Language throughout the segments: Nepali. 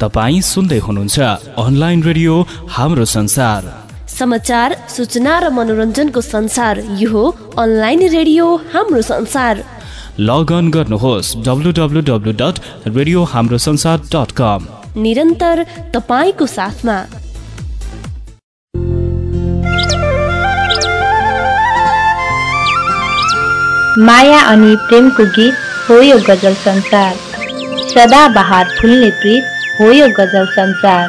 तपाईँ सुन्दै हुनुहुन्छ अनलाइन रेडियो हाम्रो संसार। समाचार सूचना र मनोरञ्जनको संसार। यो हो अनलाइन रेडियो हाम्रो संसार। लगअन गर्नुहोस् W W W dot radio Hamro Sansar dot कम निरन्तर तपाईँको साथमा। माया अनि प्रेमको गीत हो यो गजल संसार। सदा बहार फुल्ने प्रीत हो यो गजल संसार।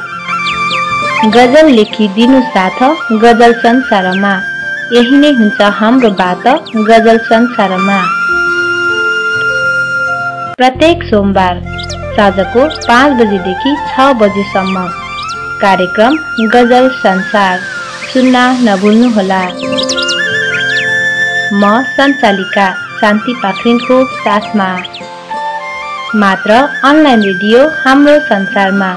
गजल लेखिदिनु साथ गजल संसारमा। यही नै हुन्छ हाम्रो बात गजल संसारमा। प्रत्येक सोमबार साँझको पाँच बजेदेखि छ बजेसम्म कार्यक्रम गजल संसार। सुन्न नभुल्नुहोला। म सञ्चालिका शान्ति पाखरिनको साथमा मात्र अनलाइन रेडियो हाम्रो संसारमा।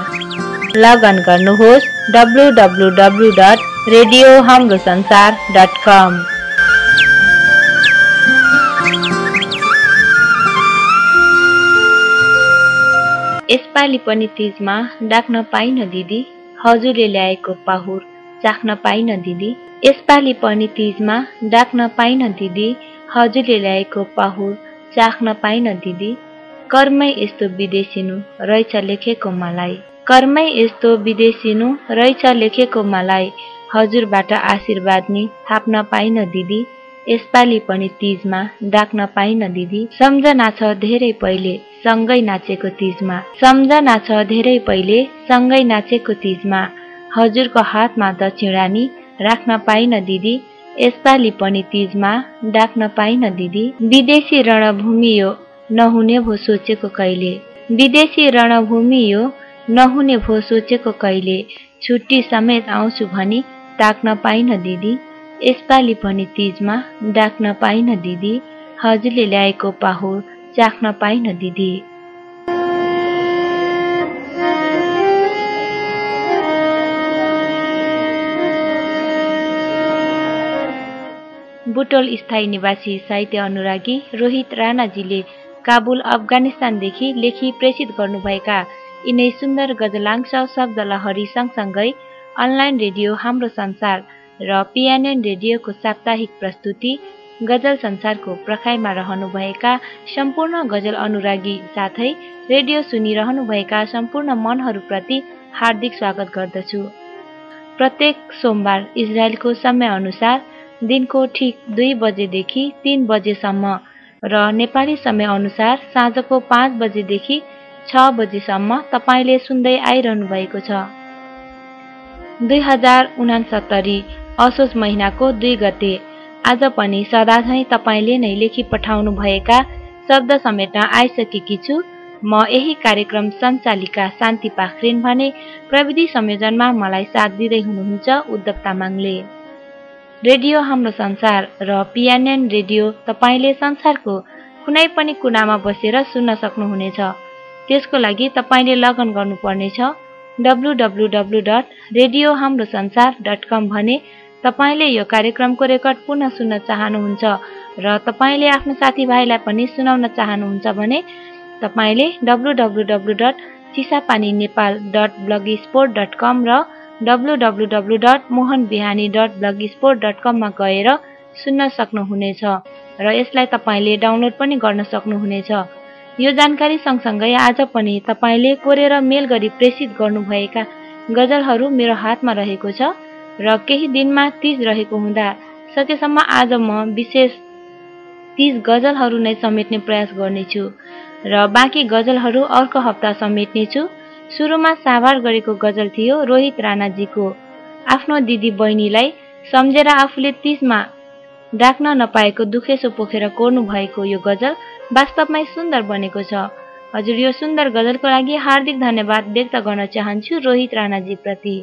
लगन गर्नुहोस् W W W dot radio Hamro Sansar dot कम यसपालि पनि तिजमा डाक्न पाइन दिदी हजुरले ल्याएको पाहुर चाख्न पाइन दिदी। यसपालि पनि तिजमा डाक्न पाइन दिदी हजुरले ल्याएको पाहुर चाख्न पाइन दिदी। कर्मै यस्तो विदेशिनु रहेछ लेखेको मलाई। कर्मै यस्तो विदेशिनु रहेछ लेखेको मलाई। हजुरबाट आशीर्वाद नि थाप्न पाइन दिदी। यसपालि पनि तिजमा डाक्न पाइन दिदी। सम्झना छ धेरै पहिले सँगै नाचेको तिजमा। सम्झना छ धेरै पहिले सँगै नाचेको तिजमा। हजुरको हातमा दक्षिणानी राख्न पाइन दिदी। यसपालि पनि तिजमा डाक्न पाइन दिदी। विदेशी रणभूमि यो नहुने भो सोचेको कहिले? विदेशी रणभूमि यो नहुने भो सोचेको कहिले? छुट्टी समेत आउँछु भनी ताक्न पाइन दिदी। यसपालि पनि तिजमा डाक्न पाइन दिदी। हजुरले ल्याएको पाहुर चाख्न पाइन दिदी। बुटोल स्थायी निवासी साहित्य अनुरागी रोहित राणाजीले काबुल अफगानिस्तानदेखि लेखी प्रेषित गर्नुभएका यिनै सुन्दर गजलांश शब्द लहरी सँगसँगै अनलाइन रेडियो हाम्रो संसार र पिएनएन रेडियोको साप्ताहिक प्रस्तुति गजल संसारको प्रखाइमा रहनुभएका सम्पूर्ण गजल अनुरागी साथै रेडियो सुनिरहनुभएका सम्पूर्ण मनहरूप्रति हार्दिक स्वागत गर्दछु। प्रत्येक सोमबार इजरायलको समयअनुसार दिनको ठिक दुई बजेदेखि तिन बजेसम्म र नेपाली समयअनुसार साँझको पाँच बजेदेखि छ बजीसम्म तपाईँले सुन्दै आइरहनु भएको छ। दुई हजार उनासत्तरी असोज महिनाको दुई गते आज पनि सदाझै तपाईँले नै लेखी पठाउनु भएका शब्द समेट्न आइसकेकी छु। म यही कार्यक्रम सञ्चालिका शान्ति पाखरिन भने प्रविधि संयोजनमा मलाई साथ दिँदै हुनुहुन्छ उद्धव तामाङले। रेडियो हाम्रो संसार र पिएनएन रेडियो तपाईँले संसारको कुनै पनि कुनामा बसेर सुन्न सक्नुहुनेछ। त्यसको लागि तपाईँले लगन गर्नुपर्नेछ। W W W dot radio Hamro Sansar dot कम भने तपाईँले यो कार्यक्रमको रेकर्ड पुनः सुन्न चाहनुहुन्छ र तपाईँले आफ्नो साथीभाइलाई पनि सुनाउन चाहनुहुन्छ भने तपाईँले W W W dot Chisapani Nepal dot blog sport dot com र W W W dot Mohan Bihani dot blog sport dot कममा गएर सुन्न सक्नुहुनेछ र यसलाई तपाईँले डाउनलोड पनि गर्न सक्नुहुनेछ। यो जानकारी सँगसँगै आज पनि तपाईँले कोरेर मेल गरी प्रेषित गर्नुभएका गजलहरू मेरो हातमा रहेको छ र केही दिनमा तिज रहेको हुँदा सकेसम्म आज म विशेष तिज गजलहरू नै समेट्ने प्रयास गर्नेछु र बाँकी गजलहरू अर्को हप्ता समेट्नेछु। सुरुमा साभार गरेको गजल थियो रोहित राणाजीको। आफ्नो दिदी बहिनीलाई सम्झेर आफूले तिजमा डाक्न नपाएको दुखेसो पोखेर कोर्नु भएको यो गजल वास्तवमै सुन्दर बनेको छ। हजुर यो सुन्दर गजलको लागि हार्दिक धन्यवाद व्यक्त गर्न चाहन्छु रोहित राणाजी प्रति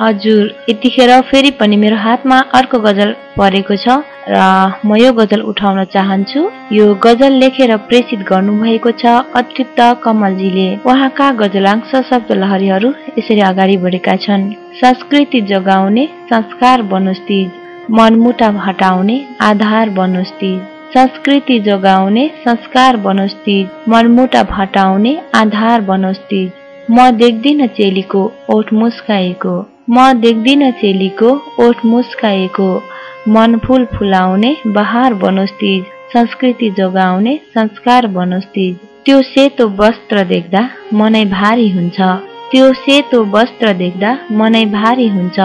हजुर यतिखेर फेरि पनि मेरो हातमा अर्को गजल परेको छ र म यो गजल उठाउन चाहन्छु। यो गजल लेखेर प्रेषित गर्नुभएको छ अतृप्त कमलजीले। उहाँका गजलांश शब्द लहरीहरू यसरी अगाडि बढेका छन्। संस्कृति जोगाउने संस्कार बनोस् तिज। मनमुटाव हटाउने आधार बनोस् तिज। संस्कृति जोगाउने संस्कार बनोस् तिज। मनमुटा भटाउने आधार बनोस् तिज। म देख्दिन चेलीको ओठ मुस्काएको। म देख्दिन चेलीको ओठ मुस्काएको मन फुल फुलाउने बहार बनोस् तिज संस्कृति जोगाउने संस्कार बनोस् तिज। त्यो सेतो वस्त्र देख्दा मनै भारी हुन्छ। त्यो सेतो वस्त्र देख्दा मनै भारी हुन्छ।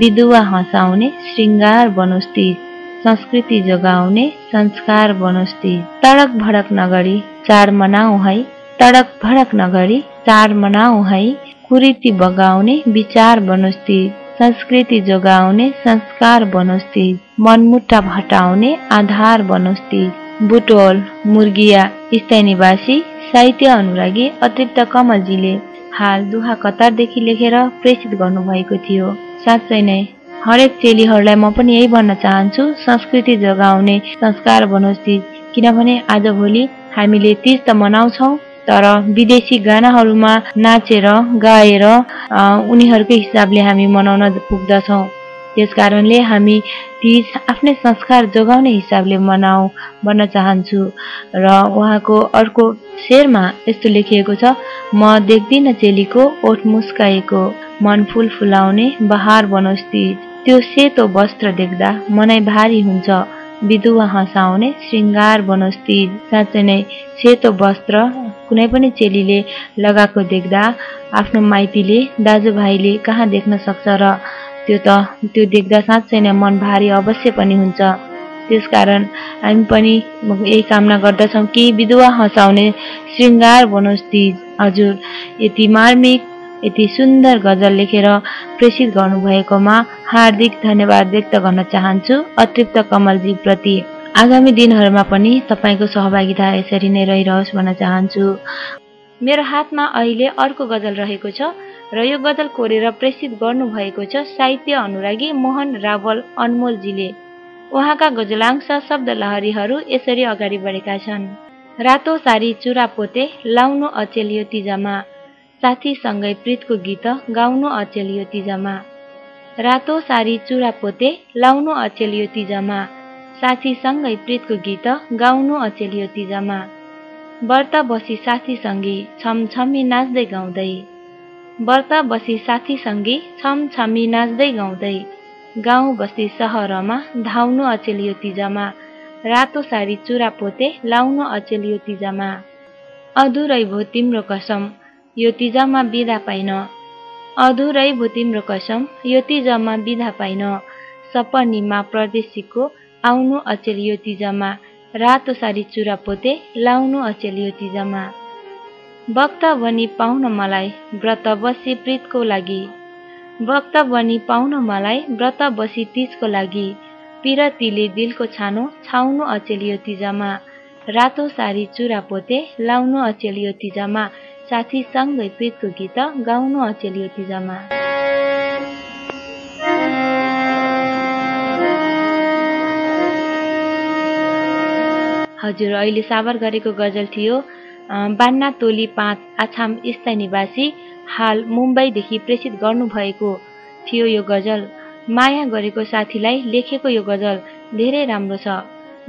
विधुवा हँसाउने श्रृङ्गार बनोस् तिज। संस्कृति जोगाउने संस्कार बनोस् तिज। तडक भडक नगरी चाड मनाऊ है तडक भडक नगरी चाड मनाऊ है। कुरीति बगाउने विचार बनोस् तिज संस्कृति जोगाउने संस्कार बनोस् तिज मनमुट्टा भटाउने आधार बनोस् तिज बुटोल मुर्गिया स्थायी निवासी साहित्य अनुरागी अतिरिक्त कमलजीले हाल दुहा कतारदेखि लेखेर प्रेषित गर्नुभएको थियो। साँच्चै नै हरेक चेलीहरूलाई म पनि यही भन्न चाहन्छु संस्कृति जोगाउने संस्कार बनोस् तिज किनभने आजभोलि हामीले तिज त मनाउँछौँ। तर विदेशी गानाहरूमा नाचेर गाएर उनीहरूकै हिसाबले हामी मनाउन पुग्दछौँ। त्यस कारणले हामी तिज आफ्नै संस्कार जोगाउने हिसाबले मनाऊ भन्न चाहन्छु। र उहाँको अर्को शेरमा यस्तो लेखिएको छ म देख्दिनँ चेलीको ओठ मुस्काएको मन फुल फुलाउने बहार बनोस् तिज। त्यो सेतो वस्त्र देख्दा मनै भारी हुन्छ। विधुवा हँसाउने श्रृङ्गार बनोस् तिज साँच्चै नै सेतो वस्त्र कुनै पनि चेलीले लगाएको देख्दा आफ्नो माइतीले दाजुभाइले कहाँ देख्न सक्छ र त्यो त त्यो देख्दा साँच्चै नै मन भारी अवश्य पनि हुन्छ। त्यसकारण हामी पनि यही कामना गर्दछौँ कि विधुवा हँसाउने श्रृङ्गार बनोस् तिज हजुर यति मार्मिक यति सुन्दर गजल लेखेर प्रेषित गर्नुभएकोमा हार्दिक धन्यवाद व्यक्त गर्न चाहन्छु। अतृप्त कमलजी प्रति आगामी दिनहरूमा पनि तपाईँको सहभागिता यसरी नै रहिरहोस् भन्न चाहन्छु। मेरो हातमा अहिले अर्को गजल रहेको छ र यो गजल कोरेर प्रेषित गर्नुभएको छ साहित्य अनुरागी मोहन रावल अनमोलजीले। उहाँका गजलांश शब्द लहरीहरू यसरी अगाडि बढेका छन्। रातो सारी चुरा पोते लाउनु अचेल यो तिजामा। साथीसँगै प्रितको गीत गाउनु अचेल यो तिजामा। रातो सारी चुरा पोते लाउनु अचेल यो तिजामा। साथीसँगै प्रितको गीत गाउनु अचेल यो तिजामा। व्रत बसी साथीसँगी छमछमी नाच्दै गाउँदै। व्रत बसी साथीसँगी छमछमी नाच्दै गाउँदै। गाउँ बस्ती सहरमा धाउनु अचेल यो तिजामा। रातो सारी चुरा पोते लाउनु अचेल यो तिजामा। अधुरै भो तिम्रो कसम यो तिजामा बिदा पाइन। अधुरै भो तिम्रो कसम यो तिजामा बिदा पाइन। सपनीमा परदेशीको आउनु अचेल यो तिजामा। रातो सारी चुरा पोते लाउनु अचेल यो तिजामा। वक्त बनी पाउन मलाई व्रत बसी प्रीतको लागि। वक्त बनी पाउन मलाई व्रत बसी तिजको लागि। पिरतीले दिलको छानो छाउनु अचेल यो तिजामा। रातो सारी चुरा पोते लाउनु अचेल यो तिजामा। साथीसँगै प्रितको गीत गाउनु अचेल यो तिजामा। हजुर अहिले साबर गरेको गजल थियो बान्ना तोली पाँच आछाम स्थायी निवासी हाल मुम्बईदेखि प्रेषित गर्नुभएको थियो यो गजल। माया गरेको साथीलाई लेखेको यो गजल धेरै राम्रो छ।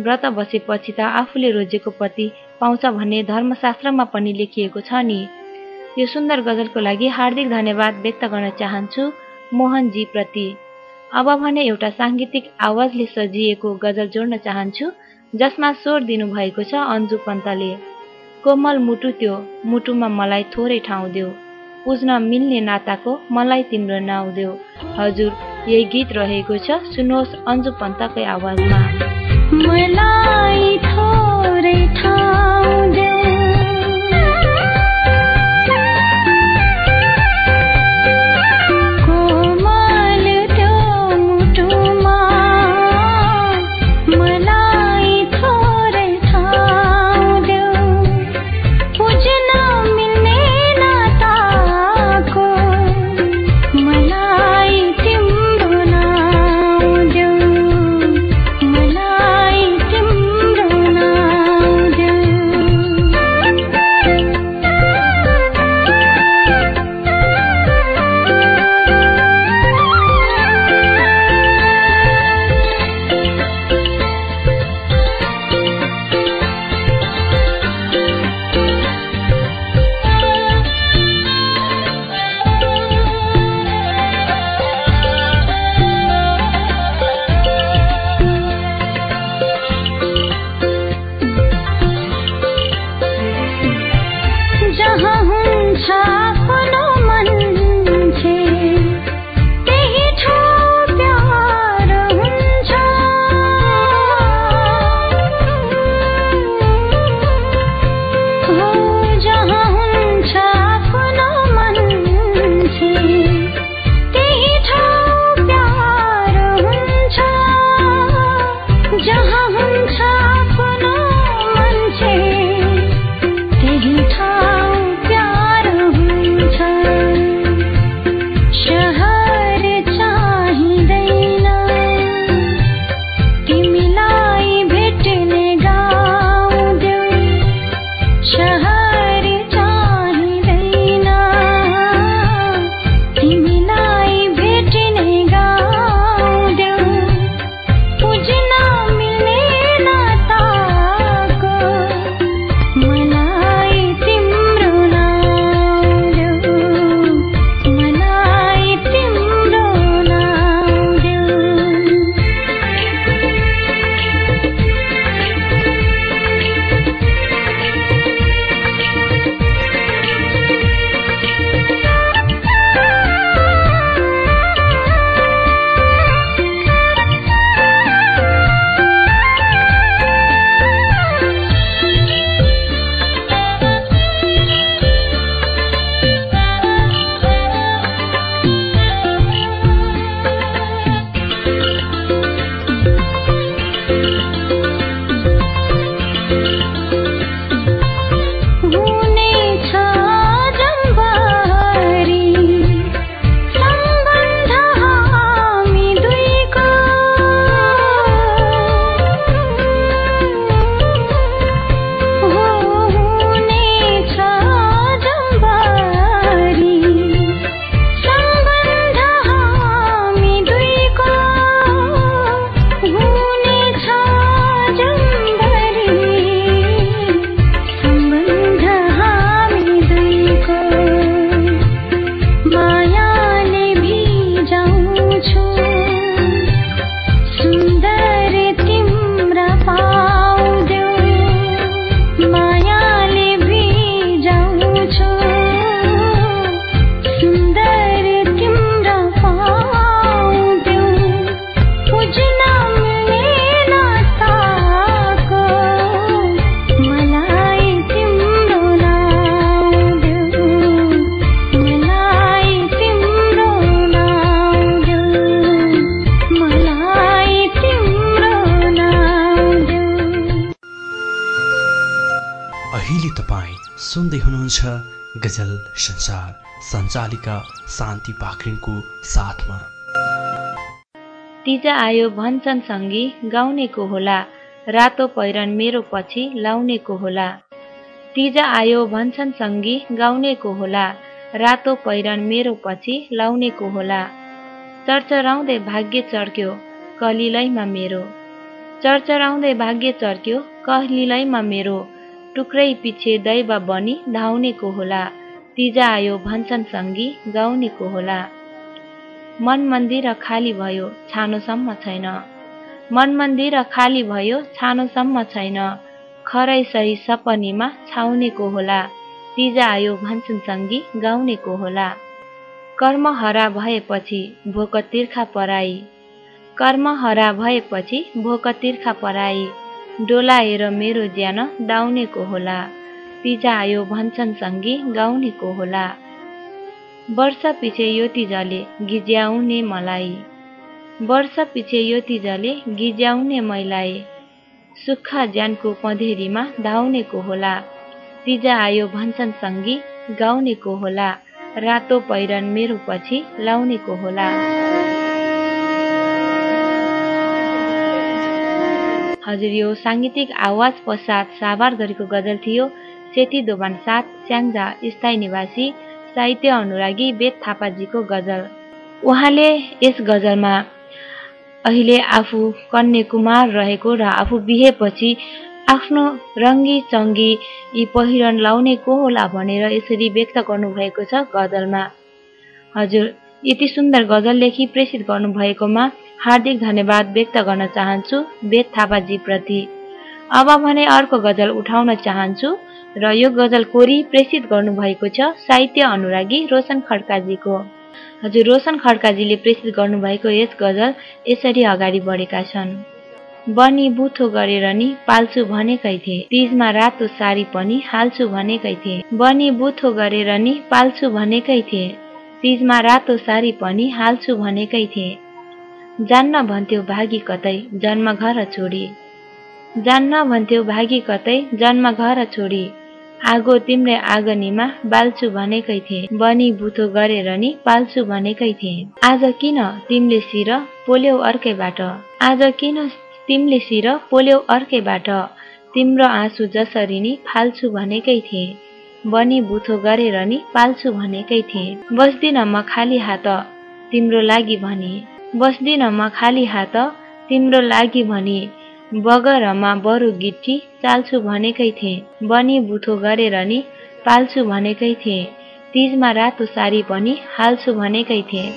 व्रत बसेपछि त आफूले रोजेको पति पाउँछ भन्ने धर्मशास्त्रमा पनि लेखिएको छ नि। यो सुन्दर गजलको लागि हार्दिक धन्यवाद व्यक्त गर्न चाहन्छु मोहनजी प्रति। अब भने एउटा साङ्गीतिक आवाजले सजिएको गजल जोड्न चाहन्छु जसमा स्वर दिनुभएको छ अन्जु पन्तले। कोमल मुटु त्यो मुटुमा मलाई थोरै ठाउँ देऊ। बुझ्न मिल्ने नाताको मलाई तिम्रो नाउँ देऊ। हजुर यही गीत रहेको छ सुनोस् अन्जु पन्तकै आवाजमा। मलाई थोरै ठाउँ रहा सुन्दै हुनुहुन्छ गजल संसार सञ्चालिका शान्ति पाखरिनको साथमा। तिजा आयो भन्छन् सङ्गी गाउनेको होला। रातो पहिरन मेरो पछि लाउनेको होला। तिजा आयो भन्छन् सङ्गी गाउनेको होला। रातो पहिरन मेरो पछि लाउनेको होला। चर्चराउँदै भाग्य चर्क्यो कलिलैमा मेरो। चर्चराउँदै भाग्य चर्क्यो कहलिलैमा मेरो। टुक्रै पछि दैव बनी धाउनेको होला। तिजा आयो भन्छन् सङ्गी गाउनेको होला। मन मन्दिर खाली भयो छानोसम्म छैन। मन मन्दिर खाली भयो छानोसम्म छैन। खरै सही सपनीमा छाउनेको होला। तिजा आयो भन्छन् सङ्गी गाउनेको होला। कर्म हरा भएपछि भोक तिर्खा पराई। कर्म हरा भएपछि भोक तिर्खा पराई। डोलाएर मेरो ज्यान दाउनेको होला। तिजा आयो भन्छन् सङ्गी गाउनेको होला। वर्ष पछि यो तिजले गिज्याउने मलाई। वर्ष पछि यो तिजले गिज्याउने मैलाई। सुक्खा ज्यानको पँधेरीमा धाउनेको होला। तिजा आयो भन्छन् सङ्गी गाउनेको होला। रातो पहिरन मेरो पछि लाउनेको होला। हजुर यो साङ्गीतिक आवाज पश्चात साभार गरेको गजल थियो। सेती दोबान सात स्याङ्जा स्थायी निवासी साहित्य अनुरागी वेद थापाजीको गजल। उहाँले यस गजलमा अहिले आफू कन्याकुमार रहेको र आफू बिहेपछि आफ्नो रङ्गी चङ्गी यी पहिरन लाउने को होला भनेर यसरी व्यक्त गर्नुभएको छ गजलमा। हजुर यति सुन्दर गजल लेखी प्रेषित गर्नुभएकोमा हार्दिक धन्यवाद व्यक्त गर्न चाहन्छु वेद थापाजीप्रति अब भने अर्को गजल उठाउन चाहन्छु र यो गजल कोरी प्रेषित गर्नुभएको छ साहित्य अनुरागी रोशन खड्काजीको। हजुर रोशन खड्काजीले प्रेषित गर्नुभएको यस गजल यसरी अगाडि बढेका छन्। बनी बुथो गरेर नि पाल्छु भनेकै थिए तिजमा रातो साडी पनि हाल्छु भनेकै थिए। बनी बुथो गरेर नि पाल्छु भनेकै थिए तिजमा रातो साडी पनि हाल्छु भनेकै थिए। जान्न भन्थ्यौ भागी कतै जन्म घर छोडी। जान्न भन्थ्यौ भागी कतै जन्म घर छोडी। आगो तिम्रै आगनीमा बाल्छु भनेकै थिए। बनी बुथो गरेर नि पाल्छु भनेकै थिए। आज किन तिमीले सिर पोल्यौ अर्कैबाट? आज किन तिमीले सिर पोल्यौ अर्कैबाट? तिम्रो आँसु जसरी नि फाल्छु भनेकै थिए। बनी बुथो गरेर नि पाल्छु भनेकै थिए। बस्दिन म खाली हात तिम्रो लागि भने। बस्दिन म खाली हात तिम्रो लागि भनी बगरमा बरु गिट्टी चाल्छु भनेकै थिएँ। बनी बुथो गरेर नि पाल्छु भनेकै थिएँ। तिजमा रातो साडी पनि हाल्छु भनेकै थिएँ।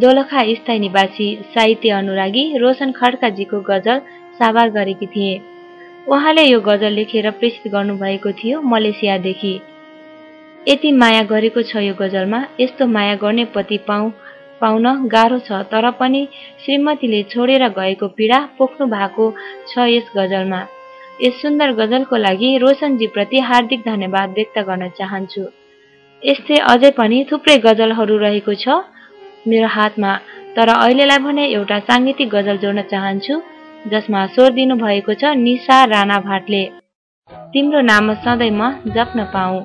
दोलखा स्थायी निवासी साहित्य अनुरागी रोशन खड्काजीको गजल साभार गरेकी थिए। उहाँले यो गजल लेखेर प्रेषित गर्नुभएको थियो मलेसियादेखि। यति माया गरेको छ यो गजलमा। यस्तो माया गर्ने पति पाउ पाउन गाह्रो छ तर पनि श्रीमतीले छोडेर गएको पीडा पोख्नु भएको छ यस गजलमा। यस सुन्दर गजलको लागि रोशनजीप्रति हार्दिक धन्यवाद व्यक्त गर्न चाहन्छु। यस्तै अझै पनि थुप्रै गजलहरू रहेको छ मेरो हातमा तर अहिलेलाई भने एउटा साङ्गीतिक गजल जोड्न चाहन्छु जसमा स्वर दिनुभएको छ निशा राणा भाटले तिम्रो नाम सधैँ म जप्न पाऊ।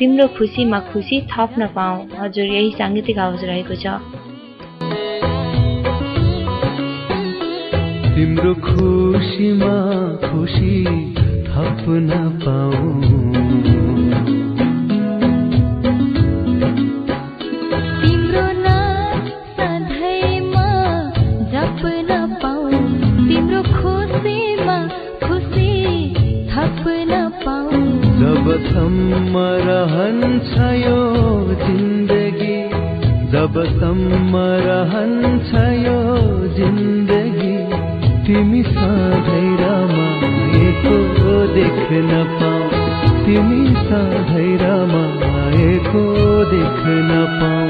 तिम्रो खुसीमा खुसी थप्न पाऊ। हजुर यही साङ्गीतिक आवाज रहेको छ। तिम्रो खुसीमा खुसी थप्न पाऊ। जबसम्म रहन्छ यो जिन्दगी जबसम्म रहन्छ यो जिन्दगी तिमी सधैँ रमाएको देख्न पाऊ। तिमी सधैँ रमाएको देख्न पाऊ।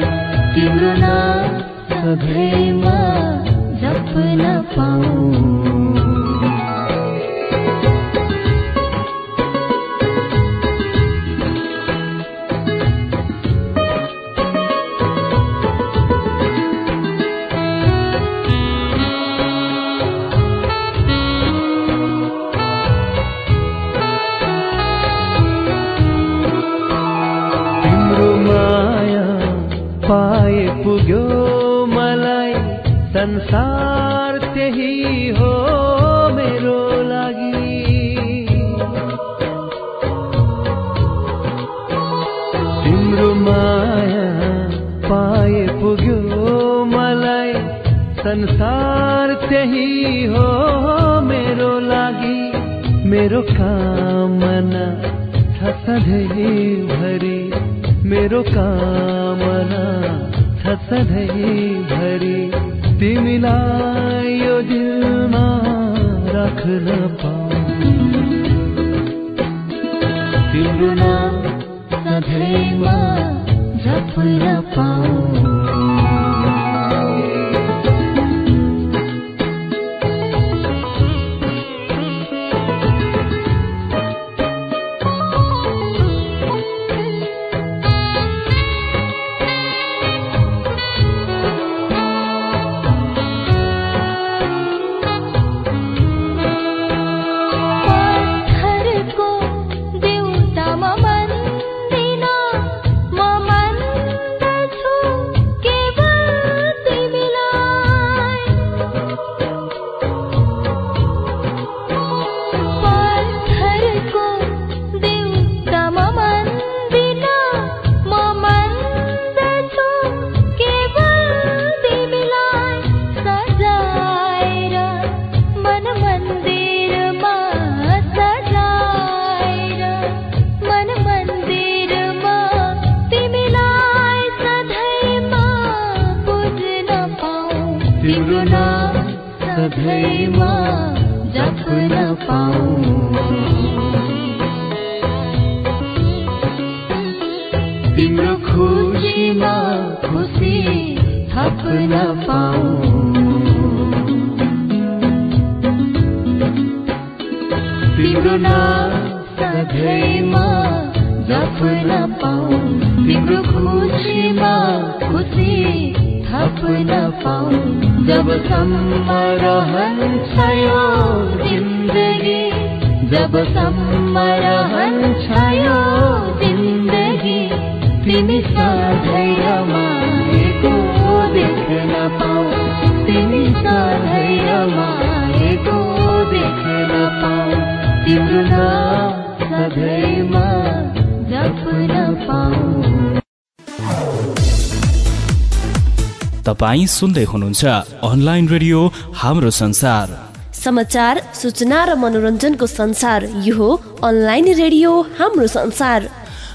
तिम्रो नाम सधैँमा जप्न पाऊ। पुग्यो मलाई। संसार त्यही हो मेरो लागि। तिम्रो माया पाए पुग्यो मलाई। संसार त्यही हो मेरो लागि। मेरो कामना छ सधैँभरि मेरो कामना छ सधैँभरि तिमीलाई यो दिलमा राख्न पाऊ। तिम्रो नाम सधैँमा जप्न पाऊ तिम्रो नाम सधैँमा जप्न पाऊ तिम्रो खुसीमा खुसी थप्न पाऊ तिम्रो नाम सधैँमा जप्न पाऊ तिम्रो खुसीमा खुसी थप्न पाऊ जबसम्म रहन्छ यो जिन्दगी जबसम्म रहन्छ यो जिन्दगी तिमी सधैँ रमाएको देख्न पाऊ तिमी सधैँ रमाएको देख्न पाऊ तिम्रो सधैँमा जप्न पाऊ। तपाईँ सुन्दै हुनुहुन्छ अनलाइन रेडियो हाम्रो संसार। समाचार सूचना र मनोरञ्जनको संसार। यो हो अनलाइन रेडियो हाम्रो संसार।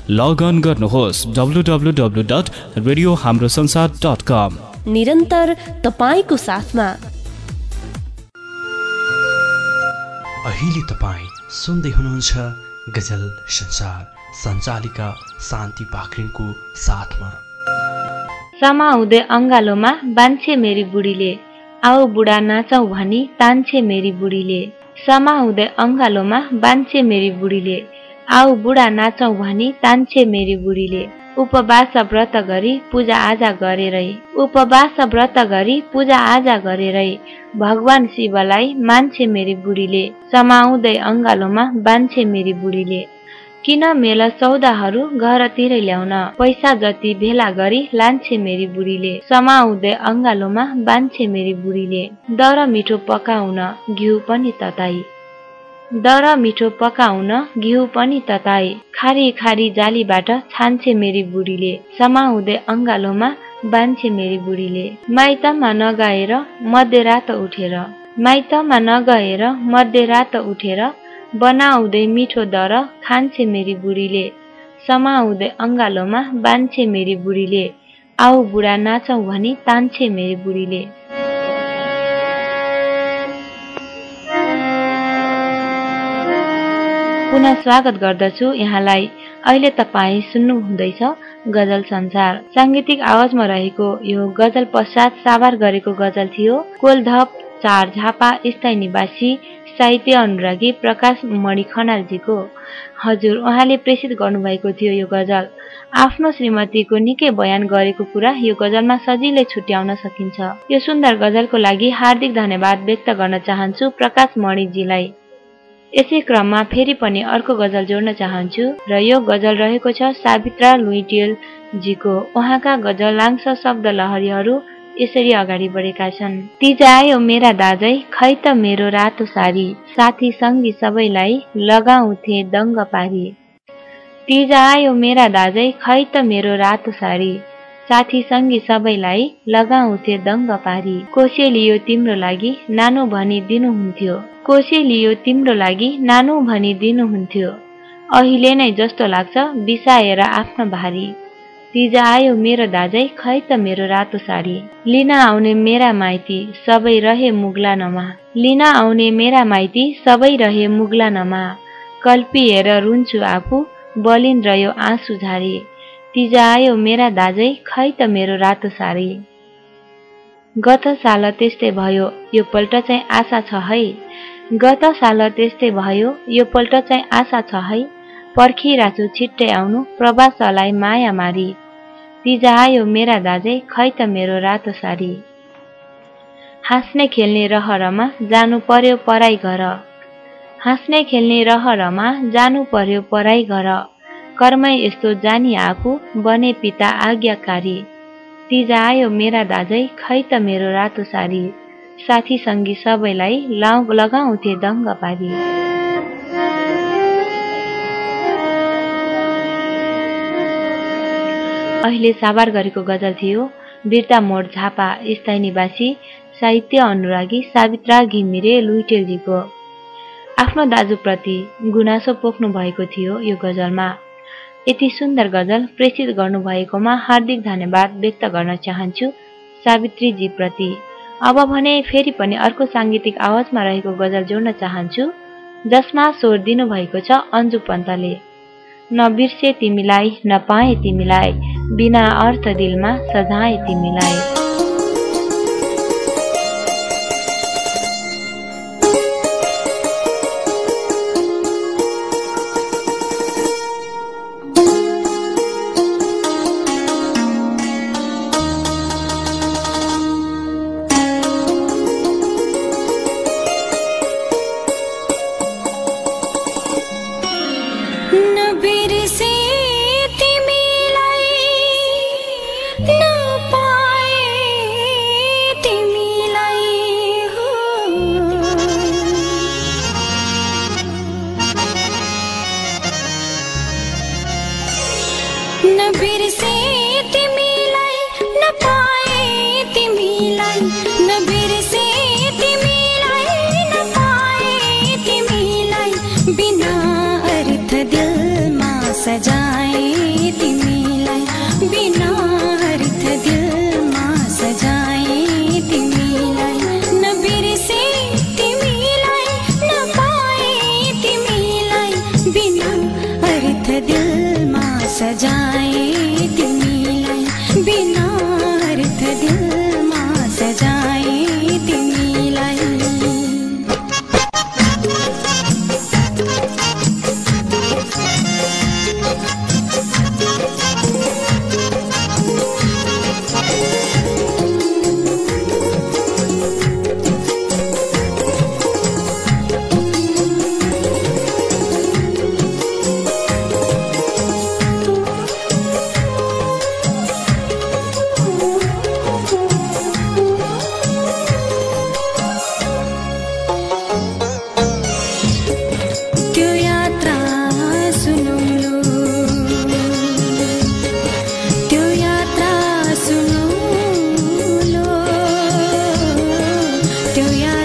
लगअन गर्नुहोस् W W W dot radio Hamro Sansar dot कम। निरन्तर तपाईँको साथमा। अहिले तपाईँ सुन्दै हुनुहुन्छ गजल संसार सञ्चालिका शान्ति पाखरिनको साथमा। समाउँदै अङ्गालोमा बान्छे मेरी बुढीले आओ बुढा नाचौँ भनी तान्छे मेरी बुढीले समाउँदै अङ्गालोमा बान्छे मेरी बुढीले आओ बुढा नाचौँ भनी तान्छे मेरी बुढीले उपवास व्रत गरी पूजा आजा गरेरै उपवास व्रत गरी पूजा आजा गरेरै भगवान शिवलाई मान्छे मेरी बुढीले। समाउँदै अङ्गालोमा बान्छे मेरी बुढीले किन मेल सौदाहरू घरतिरै ल्याउन? पैसा जति भेला गरी लान्छे मेरी बुढीले। समाउँदै अङ्गालोमा बान्छे मेरी बुढीले। दर मिठो पकाउन घिउ पनि तताई। दर मिठो पकाउन घिउ पनि तताई। खारी खारी जालीबाट छान्छे मेरी बुढीले। समाउँदै अङ्गालोमा बान्छे मेरी बुढीले। माइतमा नगएर मध्यरात उठेर। माइतमा नगएर मध्यरात उठेर बनाउँदै मिठो दर खान्छे मेरी बुढीले। समाउँदै अङ्गालोमा बान्छे मेरी बुढीले। आऊ बुढा नाचौँ भनी तान्छे मेरी बुढीले। पुनः स्वागत गर्दछु यहाँलाई। अहिले तपाईँ सुन्नुहुँदैछ गजल संसार। साङ्गीतिक आवाजमा रहेको यो गजल पश्चात साभार गरेको गजल थियो कोलधप चार झापा स्थायी निवासी साहित्य अनुरागी प्रकाश मणि खनालजीको। हजुर उहाँले प्रेषित गर्नुभएको थियो यो गजल। आफ्नो श्रीमतीको निकै बयान गरेको कुरा यो गजलमा सजिलै छुट्याउन सकिन्छ। यो सुन्दर गजलको लागि हार्दिक धन्यवाद व्यक्त गर्न चाहन्छु प्रकाश मणिजीलाई। यसै क्रममा फेरि पनि अर्को गजल जोड्न चाहन्छु र यो गजल रहेको छ सावित्रा लुइटेलजीको। उहाँका गजलांश शब्द लहरीहरू यसरी अगाडि बढेका छन्। तिज आयो मेरा दाजै खै त मेरो रातो सारी साथी सङ्गी सबैलाई लगाउँथे दङ्ग पारी। तिज आयो मेरा दाजै खै त मेरो रातो सारी साथी सङ्गी सबैलाई लगाउँथे दङ्ग पारी। कोसे लियो तिम्रो लागि नानो भनी दिनुहुन्थ्यो। कोसे लियो तिम्रो लागि नानो भनी दिनुहुन्थ्यो। अहिले नै जस्तो लाग्छ बिसाएर आफ्नो भारी। तिज आयो मेरो दाजै खै त मेरो रातो साडी। लिन आउने मेरा माइती सबै रहे मुगलानमा लिन आउने मेरा माइती सबै रहे मुगलानमा कल्पिएर रुन्छु आफू बलिन रह्यो आँसु झारी। तिज आयो मेरा दाजै खै त मेरो रातो साडी। गत साल त्यस्तै भयो यो पल्ट चाहिँ आशा छ है? गत साल त्यस्तै भयो यो पल्ट चाहिँ आशा छ है? पर्खिरहेछु छिट्टै आउनु प्रवासलाई माया मारी। तिज आयो मेरा दाजै खै त मेरो रातो साडी? हाँस्ने खेल्ने रहरमा जानु पर्यो पराई घर। हाँस्ने खेल्ने रहरमा जानु पर्यो पराई घर। कर्मै यस्तो जानी आफू बने पिता आज्ञाकारी। तिज आयो मेरा दाजै खै त मेरो रातो साडी? साथी सङ्गी सबैलाई लगाउँथे दङ्ग पारी अहिले साबार गरेको गजल थियो बिर्ता मोड झापा स्थायी निवासी साहित्य अनुरागी सावित्रा घिमिरे लुइटेलजीको। आफ्नो दाजुप्रति गुनासो पोख्नु भएको थियो यो गजलमा। यति सुन्दर गजल प्रेषित गर्नुभएकोमा हार्दिक धन्यवाद व्यक्त गर्न चाहन्छु सावित्रीजीप्रति। अब भने फेरि पनि अर्को साङ्गीतिक आवाजमा रहेको गजल जोड्न चाहन्छु जसमा स्वर दिनुभएको छ अन्जु पन्तले। नबिर्से तिमीलाई नपाए तिमीलाई बिना अर्थ दिलमा सजाए तिमीलाई। Do you?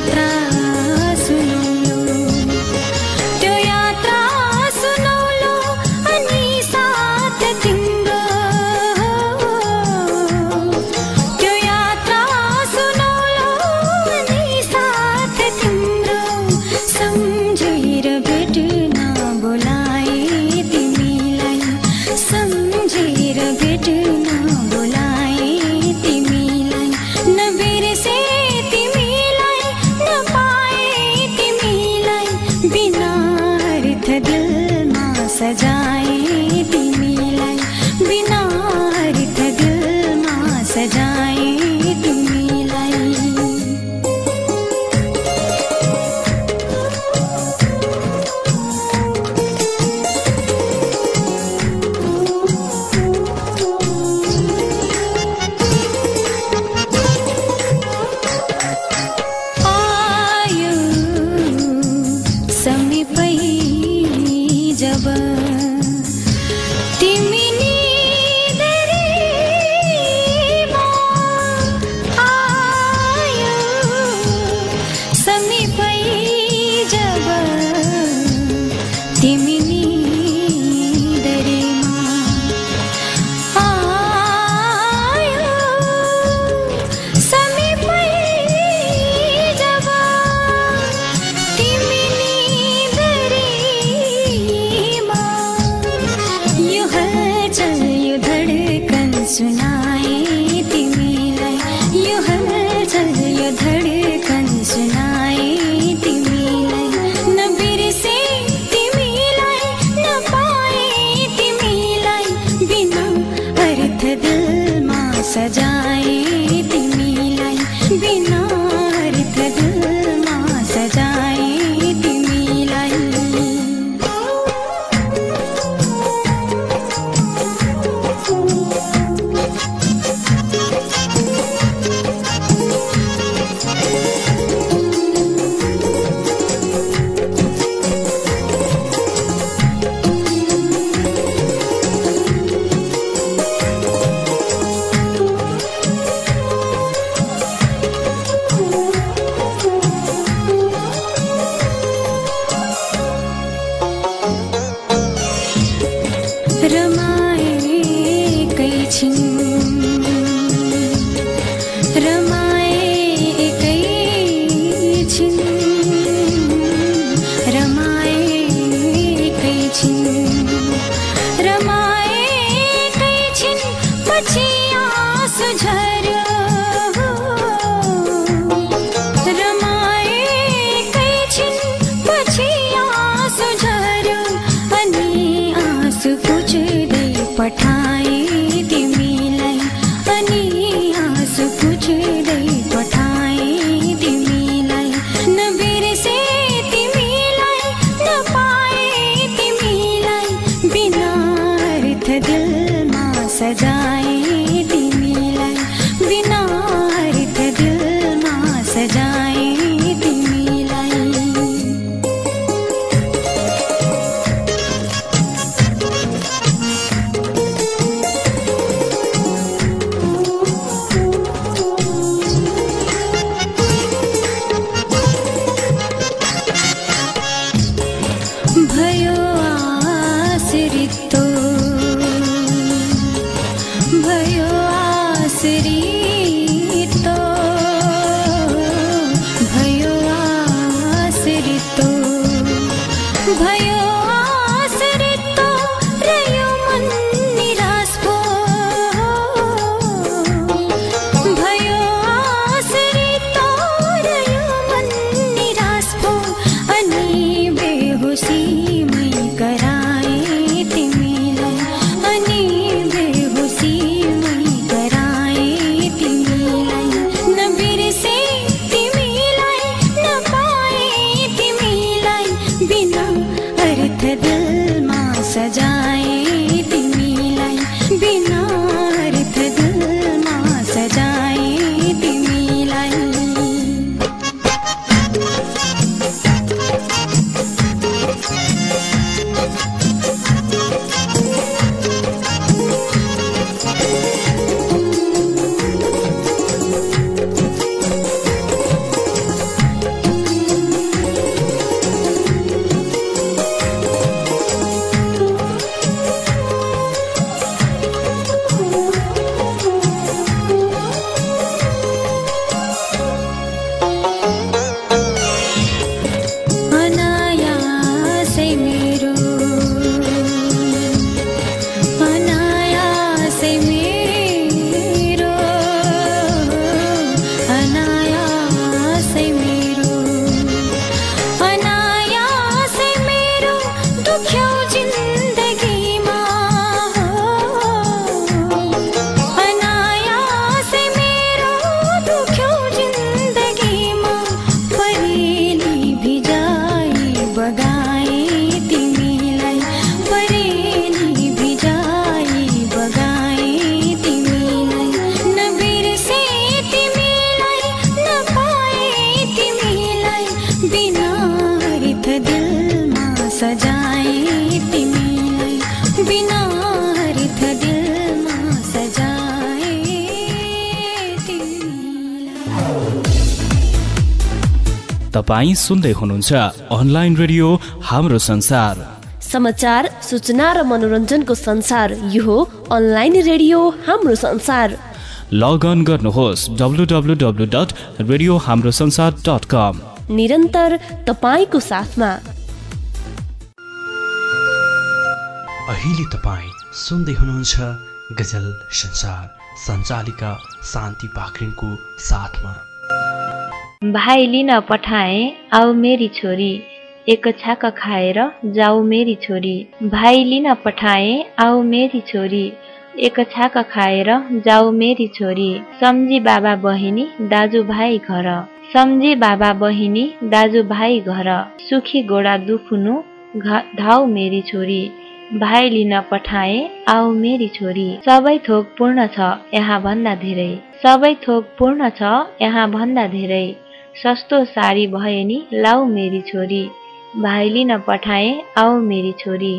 तपाईँ सुन्दै हुनुहुन्छ अनलाइन रेडियो हाम्रो संसार। समाचार सूचना र मनोरञ्जनको संसार यो हो अनलाइन रेडियो हाम्रो संसार। लगअन गर्नुहोस् W W W dot radio Hamro Sansar dot कम। निरन्तर तपाईँको साथमा। अहिले तपाईँ सुन्दै हुनुहुन्छ गजल संसार सञ्चालिका शान्ति पाखरिनको साथमा। भाइ लिन पठाए आऊ मेरी छोरी। एक छाक खाएर जाऊ मेरी छोरी। भाइ लिन पठाए आऊ मेरी छोरी। एक छाक खाएर जाऊ मेरी छोरी। सम्झी बाबा बहिनी दाजुभाइ घर। सम्झी बाबा बहिनी दाजुभाइ घर। सुखी गोडा दुखुनु धाउ मेरी छोरी। भाइ लिन पठाए आऊ मेरी छोरी। सबै थोक पूर्ण छ यहाँ भन्दा धेरै। सबै थोक पूर्ण छ यहाँ भन्दा धेरै। सस्तो साडी भए नि लाउ मेरी छोरी। भाइ लिन पठाए आऊ मेरी छोरी।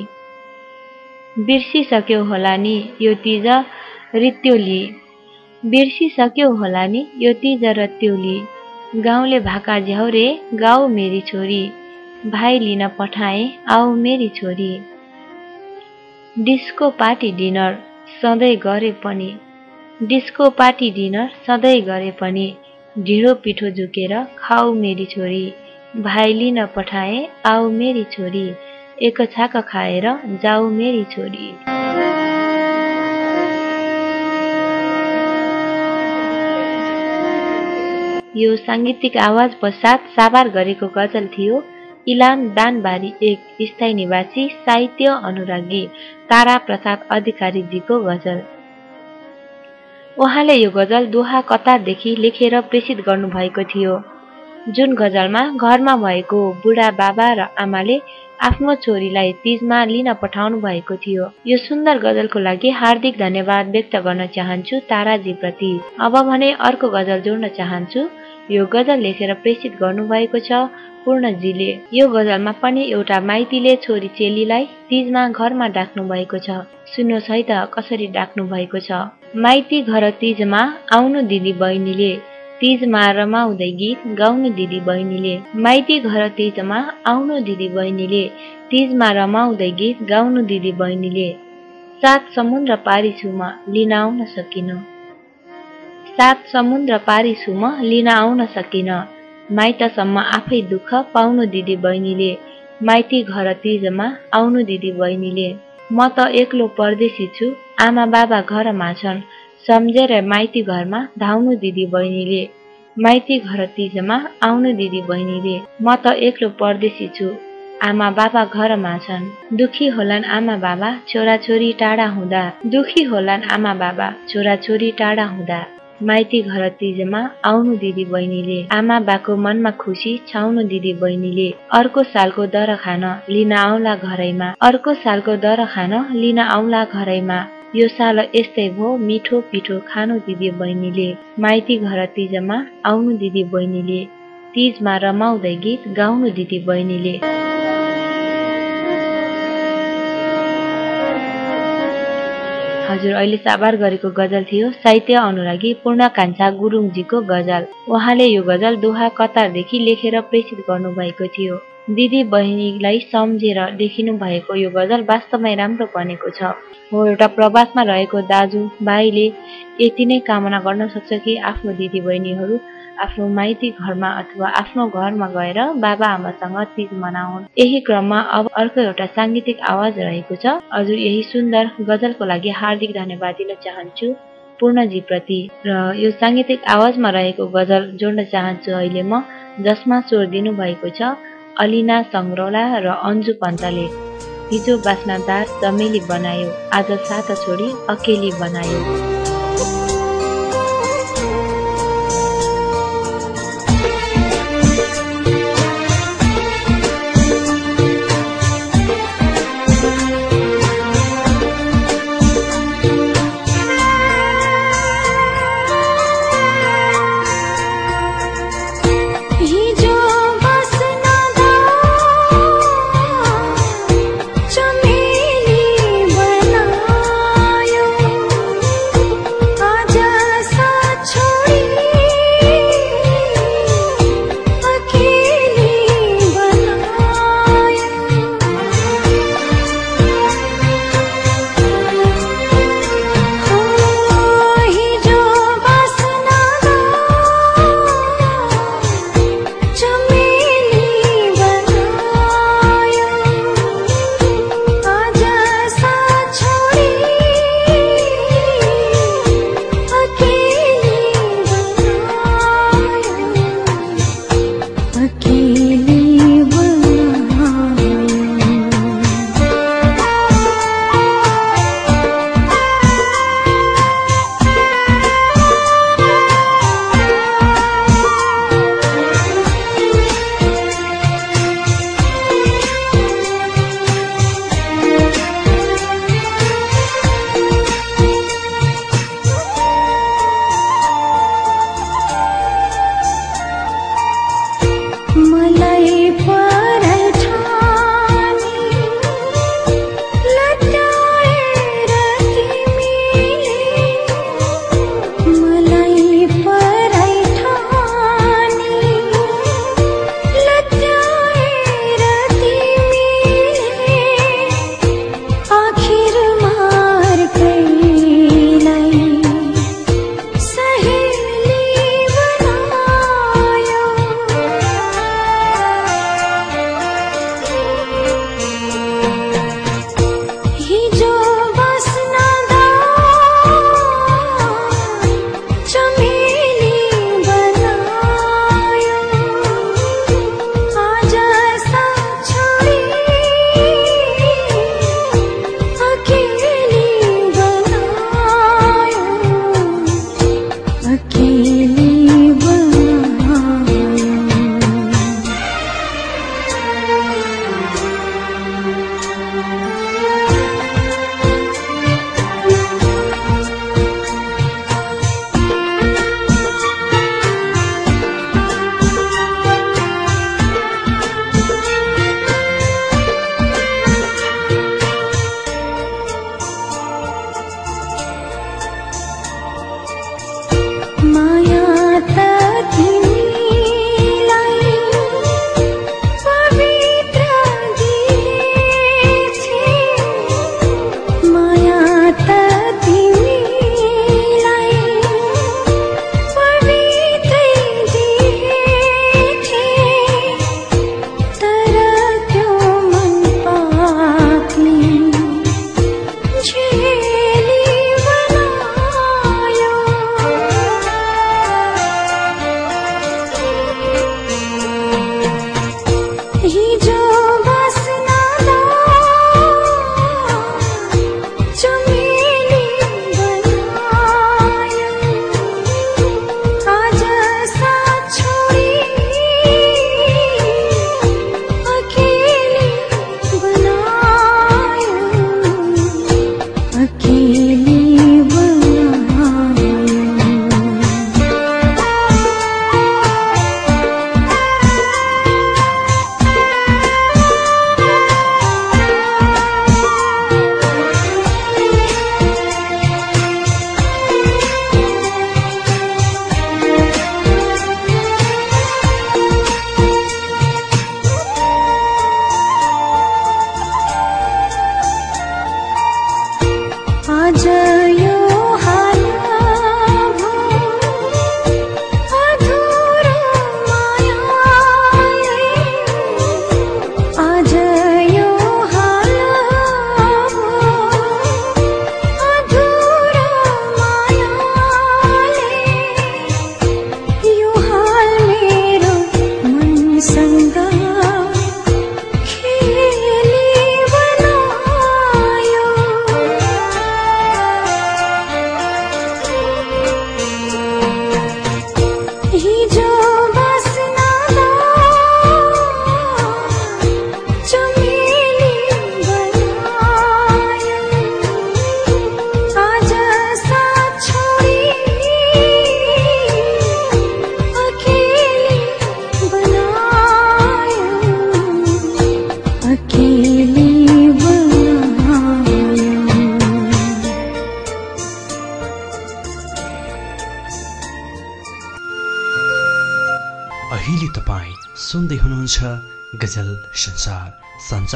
बिर्सिसक्यो होला नि यो तिज रित्योली। बिर्सिसक्यो होला नि यो तिज रत्योली। गाउँले भाका झ्याउरे गाउ मेरी छोरी। भाइ लिन पठाए आऊ मेरी छोरी। डिस्को पार्टी डिनर सधैँ गरे पनि। डिस्को पार्टी डिनर सधैँ गरे पनि। ढिँडो पिठो झुकेर खाऊ मेरी छोरी। भाइ लिन पठाए आऊ मेरी छोरी। एक छाक खाएर जाऊ मेरी छोरी। यो साङ्गीतिक आवाज पश्चात साभार गरेको गजल थियो इलाम दानबारी एक स्थायी निवासी साहित्य अनुरागी तारा प्रसाद अधिकारीजीको गजल। उहाँले यो गजल दोहा कतारदेखि लेखेर प्रेषित गर्नुभएको थियो। जुन गजलमा घरमा भएको बुढा बाबा र आमाले आफ्नो छोरीलाई तिजमा लिन पठाउनु भएको थियो यो सुन्दर गजलको लागि हार्दिक धन्यवाद व्यक्त गर्न चाहन्छु ताराजीप्रति अब भने अर्को गजल जोड्न चाहन्छु। यो गजल लेखेर प्रेषित गर्नुभएको छ पूर्णजीले। यो गजलमा पनि एउटा माइतीले छोरी चेलीलाई तिजमा घरमा डाक्नु भएको छ। सुन्नुहोस् है त कसरी डाक्नु भएको छ। माइती घर तिजमा आउनु दिदी बहिनीले। तिजमा रमाउँदै गीत गाउनु दिदी बहिनीले। माइती घर तिजमा आउनु दिदी बहिनीले। तिजमा रमाउँदै गीत गाउनु दिदी बहिनीले। सात समुद्र पारी छु म लिन आउन सकिन। सात समुद्र पारी छु म लिन आउन सकिन। माइतसम्म आफै दुःख पाउनु दिदी बहिनीले। माइती घर तिजमा आउनु दिदी बहिनीले। म त एक्लो परदेशी छु। आमा बाबा घरमा छन्। सम्झेर माइती घरमा धाउनु दिदी बहिनीले। माइती घर तिजमा आउनु दिदी बहिनीले। म त एक्लो परदेशी छु। आमा बाबा घरमा छन्। दुखी होलान् आमा बाबा छोराछोरी टाढा हुँदा। दुखी होलान् आमा बाबा छोराछोरी टाढा हुँदा। माइती घर तिजमा आउनु दिदी बहिनीले। आमा बाको मनमा खुसी छाउनु दिदी बहिनीले। अर्को सालको दर खान लिन आउला घरैमा। अर्को सालको दर खान लिन आउला घरैमा। यो साल यस्तै भो मिठो पिठो खानु दिदी बहिनीले। माइती घर तिजमा आउनु दिदी बहिनीले। तिजमा रमाउँदै गीत गाउनु दिदी बहिनीले। हजुर अहिले साबार गरेको गजल थियो साहित्य अनुरागी पूर्ण कान्छा गुरुङजीको गजल। उहाँले यो गजल दोहा कतारदेखि लेखेर प्रेषित गर्नुभएको थियो। दिदी बहिनीलाई सम्झेर लेखिनु भएको यो गजल वास्तवमै राम्रो बनेको छ। हो एउटा प्रवासमा रहेको दाजु भाइले यति नै कामना गर्न सक्छ कि आफ्नो दिदी बहिनीहरू आफ्नो माइती घरमा अथवा आफ्नो घरमा गएर बाबा आमासँग तिज मनाउन्। यही क्रममा अब अर्को एउटा साङ्गीतिक आवाज रहेको छ। हजुर यही सुन्दर गजलको लागि हार्दिक धन्यवाद दिन चाहन्छु पूर्णजीप्रति र यो साङ्गीतिक आवाजमा रहेको गजल जोड्न चाहन्छु अहिले म जसमा स्वर दिनुभएको छ अलिना सङ्ग्रौला र अन्जु पन्तले। हिजो बास्नादार चमेली बनायो आज सात छोडी अकेली बनायो।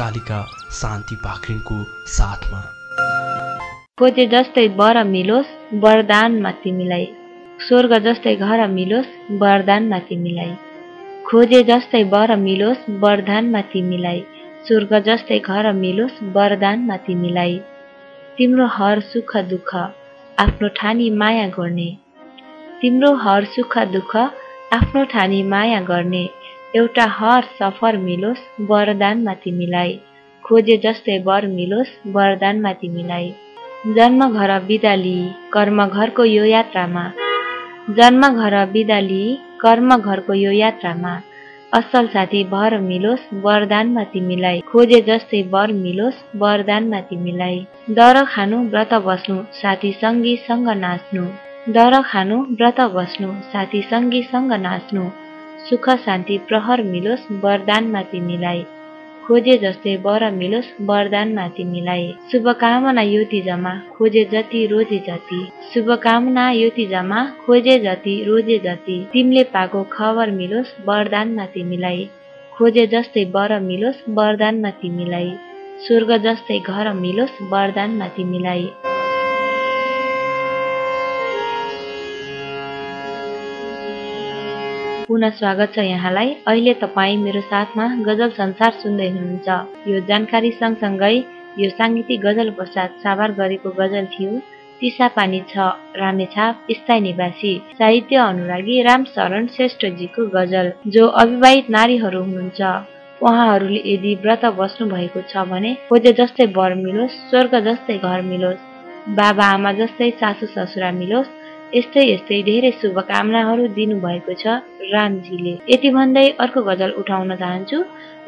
सञ्चालिका शान्ति पाखरिनको साथमा। खोजे जस्तै वर मिलोस् वरदानमा तिमीलाई। स्वर्ग जस्तै घर मिलोस् वरदानमा तिमीलाई। खोजे जस्तै वर मिलोस् वरदानमा तिमीलाई। स्वर्ग जस्तै घर मिलोस् वरदानमा तिमीलाई। तिम्रो हर सुख दुःख आफ्नो ठानी माया गर्ने। तिम्रो हर सुख दुःख आफ्नो ठानी माया गर्ने। एउटा हर सफर मिलोस् वरदानमा तिमीलाई। खोजे जस्तै वर मिलोस् वरदानमा तिमीलाई। जन्म घर बिदा लिई कर्म घरको यो यात्रामा। जन्म घर बिदा लिई कर्म घरको यो यात्रामा। असल साथी भर मिलोस् वरदानमा तिमीलाई। खोजे जस्तै वर मिलोस् वरदानमा तिमीलाई। दर खानु व्रत बस्नु साथी सङ्गीसँग नाच्नु। दर खानु व्रत बस्नु साथी सङ्गीसँग नाच्नु। सुख शान्ति प्रहर मिलोस् वरदानमा तिमीलाई। खोजे जस्तै वर मिलोस् वरदानमा तिमीलाई। शुभकामना यो तिजमा खोजे जति रोजे जति। शुभकामना यो तिजमा खोजे जति रोजे जति। तिमीले पाएको खबर मिलोस् वरदानमा तिमीलाई। खोजे जस्तै वर मिलोस् वरदानमा तिमीलाई। स्वर्ग जस्तै घर मिलोस् वरदानमा तिमीलाई। पुनः स्वागत छ यहाँलाई। अहिले तपाईँ मेरो साथमा गजल संसार सुन्दै हुनुहुन्छ। यो जानकारी सँगसँगै यो साङ्गीतिक गजल पश्चात साभार गरेको गजल थियो तिसा पानी छ रामेछाप स्थायी निवासी। साहित्य अनुरागी राम शरण श्रेष्ठजीको गजल जो अविवाहित नारीहरू हुनुहुन्छ। उहाँहरूले यदि व्रत बस्नु भएको छ भने खोजे जस्तै वर मिलोस् स्वर्ग जस्तै घर मिलोस्। बाबा आमा जस्तै सासु ससुरा मिलोस् यस्तै यस्तै धेरै शुभकामनाहरू दिनुभएको छ रामजीले। यति भन्दै अर्को गजल उठाउन चाहन्छु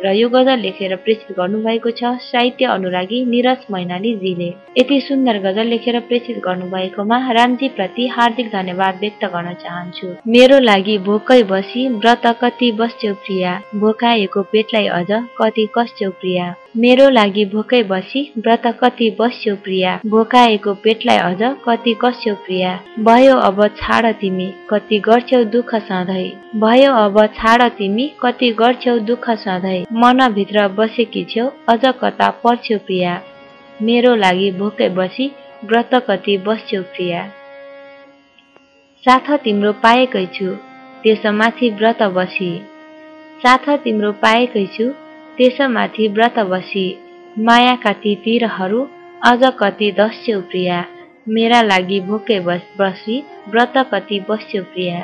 र यो गजल लेखेर प्रेषित गर्नुभएको छ साहित्य अनुरागी निरज मैनालीजीले। यति सुन्दर गजल लेखेर प्रेषित गर्नुभएकोमा रामजी प्रति हार्दिक धन्यवाद व्यक्त गर्न चाहन्छु। मेरो लागि भोकै बसी व्रत कति बस्छौ प्रिया भोकाएको पेटलाई अझ कति कस्छौ प्रिया। मेरो लागि भोकै बसी व्रत कति बस्छौ प्रिया? भोकाएको पेटलाई अझ कति कस्छौ प्रिया? भयो अब छाड तिमी कति गर्छौ दुःख सधैँ। भयो अब छाड तिमी कति गर्छौ दुःख सधैँ। मनभित्र बसेकी छेउ अझ कता पर्छौ प्रिया? मेरो लागि भोकै बसी व्रत कति बस्छौ प्रिया? साथ तिम्रो पाएकै छु त्यसमाथि व्रत बसी। साथ तिम्रो पाएकै छु त्यसमाथि व्रत बसी मायाका ती तीरहरू अझ कति दस्छौ प्रिया मेरा लागि भोकै बस बसी व्रत कति बस्छौ प्रिया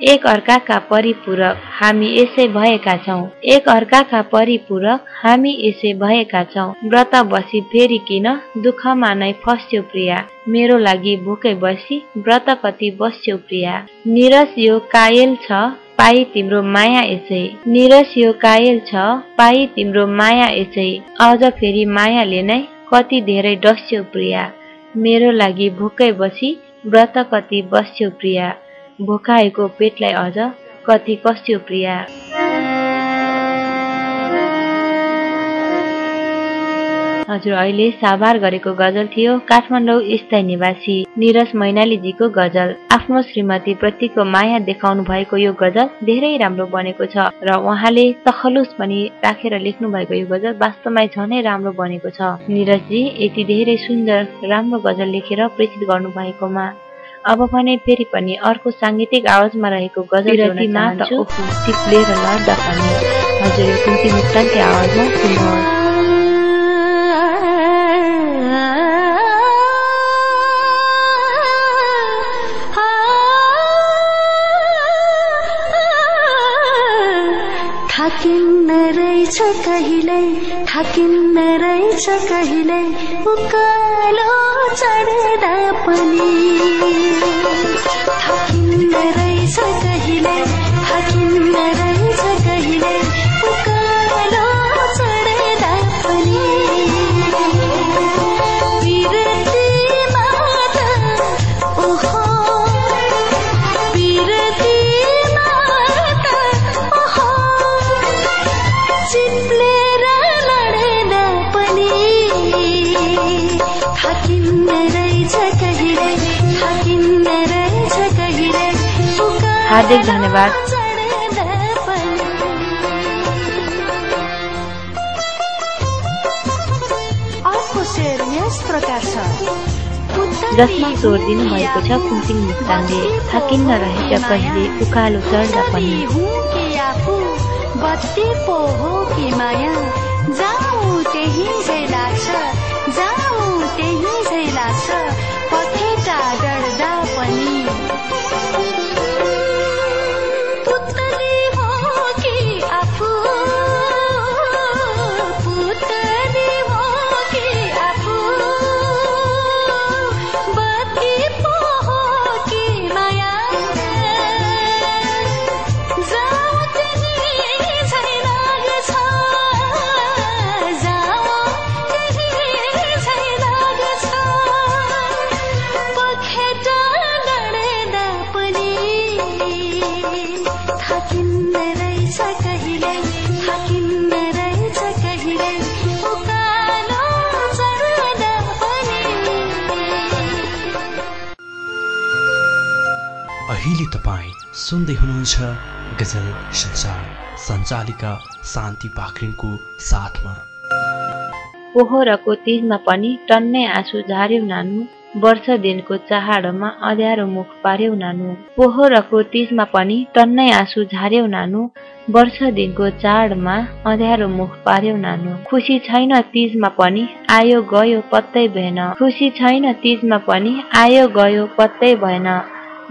एक अर्काका परिपूरक हामी यसै भएका छौँ। एक अर्काका परिपूरक हामी यसै भएका छौँ। व्रत बसी फेरि किन दुःखमा नै फस्यो प्रिया मेरो लागि भोकै बसी व्रत कति बस्यो प्रिया निरस यो कायल छ पाई तिम्रो माया यसै। निरस यो कायल छ पाई तिम्रो माया यसै। अझ फेरि मायाले नै कति धेरै डस्यो प्रिया। मेरो लागि भोकै बसी व्रत कति बस्यो प्रिया। भोकाएको पेटलाई अझ कति कस्यो प्रिया। हजुर अहिले साभार गरेको गजल थियो काठमाडौँ स्थायी निवासी निरज मैनालीजीको गजल। आफ्नो श्रीमती प्रतिको माया देखाउनु भएको यो गजल धेरै राम्रो बनेको छ र उहाँले तखलुस पनि राखेर लेख्नु भएको यो गजल वास्तवमै झनै राम्रो बनेको छ। निरजजी यति धेरै सुन्दर राम्रो गजल लेखेर प्रेषित गर्नु भएकोमा अब भने फेरि पनि अर्को साङ्गीतिक आवाजमा रहेको गजल हजुर कुन्ती आवाजमा सुन्नुहोस्। थाकिन्न रहेछ कहिल्यै थाकिन्न रहेछ कहिल्यै उकालो चढ्दा पनि। थाकिन्न रहेछ कहिल्यै थाकिन्न रहेछ कहिल्यै हार्दिक धन्यवाद। छ। जसमा स्वर दिनुभएको छ कुन्तिङ मुक्तानले थाकिन्न रहेछ कहिले उकालो चढ्दा पनि। बत्ती पो हो कि माया? जाऊ त्यही झै लाग्छ जाऊ त्यही सुन्दै हुनुहुन्छ। गजल संसार सञ्चालिका शान्ति पाखरिनको साथमा। पोहोरको तिजमा पनि टन्नै आँसु झार्यौ नानु वर्ष दिनको चाहाडमा अँध्यारो मुख पार्यौ नानु। पोहोरको तिजमा पनि टन्नै आँसु झार्यौ नानु वर्ष दिनको चाडमा अँध्यारो मुख पार्यौ नानु। खुसी छैन तिजमा पनि आयो गयो पत्तै भएन। खुसी छैन तिजमा पनि आयो गयो पत्तै भएन।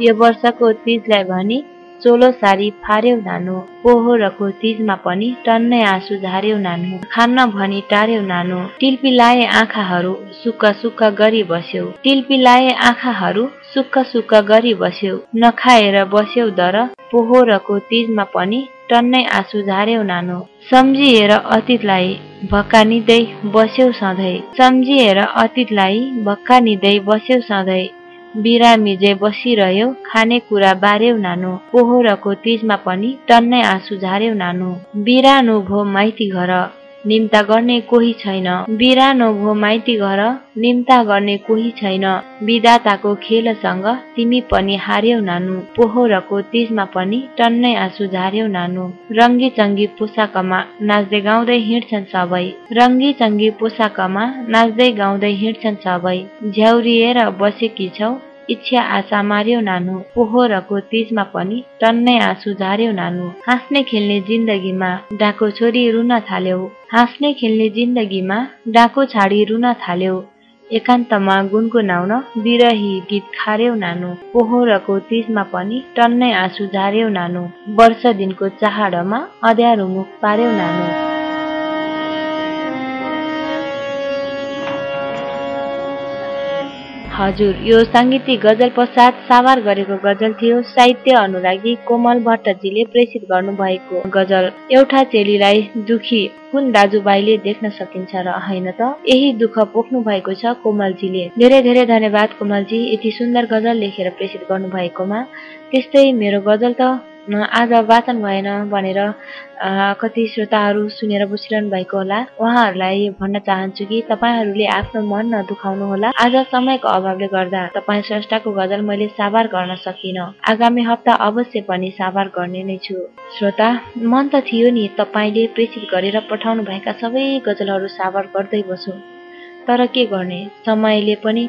यो वर्षको तिजलाई भनी चोलो सारी फार्यौ नानु पोहोरको तिजमा पनि टन्नै आँसु झार्यौ नानु। खान्न भनी टार्यौ नानु टिल्पी लाए आँखाहरू सुक्क सुक्क गरी बस्यौ। टिल्पी लाए आँखाहरू सुक्क सुक्क गरी बस्यौ। नखाएर बस्यौ दर पोहोरको तिजमा पनि टन्नै आँसु झार्यौ नानु। सम्झिएर अतीतलाई भक्कानिँदै बस्यौ सधैँ। सम्झिएर अतीतलाई भक्कानिँदै बस्यौ सधैँ। बिरामी जे बसिरह्यो खानेकुरा बार्यौ नानु पोहोरको तिजमा पनि टन्नै आँसु झार्यौ नानु। बिरानो भो माइती घर निम्ता गर्ने कोही छैन। बिरानो भो माइती घर निम्ता गर्ने कोही छैन। विदाताको खेलसँग तिमी पनि हार्यौ नानु। पोहोरको तिजमा पनि टन्नै आँसु झार्यौ नानु। रङ्गी चङ्गी पोसाकमा नाच्दै गाउँदै हिँड्छन् सबै। रङ्गी चङ्गी पोसाकमा नाच्दै गाउँदै हिँड्छन् सबै। झ्याउरिएर बसेकी छौ। इच्छा आशा मार्यौ नानु पोहोरको तिजमा पनि टन्नै आँसु झार्यौ नानु। हाँस्ने खेल्ने जिन्दगीमा डाको छोरी रुन थाल्यौ। हाँस्ने खेल्ने जिन्दगीमा डाको छाडी रुन थाल्यौ। एकान्तमा गुनगुनाउन बिरही गीत खार्यौ नानु। पोहोरको तिजमा पनि टन्नै आँसु झार्यौ नानु। वर्ष दिनको चाहाडमा अँध्यारो मुख पार्यौ नानु। हजुर यो साङ्गीतिक गजल पश्चात सावार गरेको गजल थियो। साहित्य अनुरागी कोमल भट्टजीले प्रेषित गर्नुभएको गजल। एउटा चेलीलाई दुखी कुन दाजुभाइले देख्न सकिन्छ र होइन त? यही दुःख पोख्नु भएको छ कोमलजीले। धेरै धेरै धन्यवाद कोमलजी यति सुन्दर गजल लेखेर प्रेषित गर्नुभएकोमा। त्यस्तै मेरो गजल त आज वाचन भएन भनेर कति श्रोताहरू सुनेर बसिरहनु भएको होला। उहाँहरूलाई भन्न चाहन्छु कि तपाईँहरूले आफ्नो मन नदुखाउनु होला आज समयको अभावले गर्दा तपाईँ स्रष्टाको गजल मैले साभार गर्न सकिनँ। आगामी हप्ता अवश्य पनि साभार गर्ने नै छु। श्रोता मन त थियो नि तपाईँले प्रेषित गरेर पठाउनु भएका सबै गजलहरू साभार गर्दै बसौँ। तर के गर्ने? समयले पनि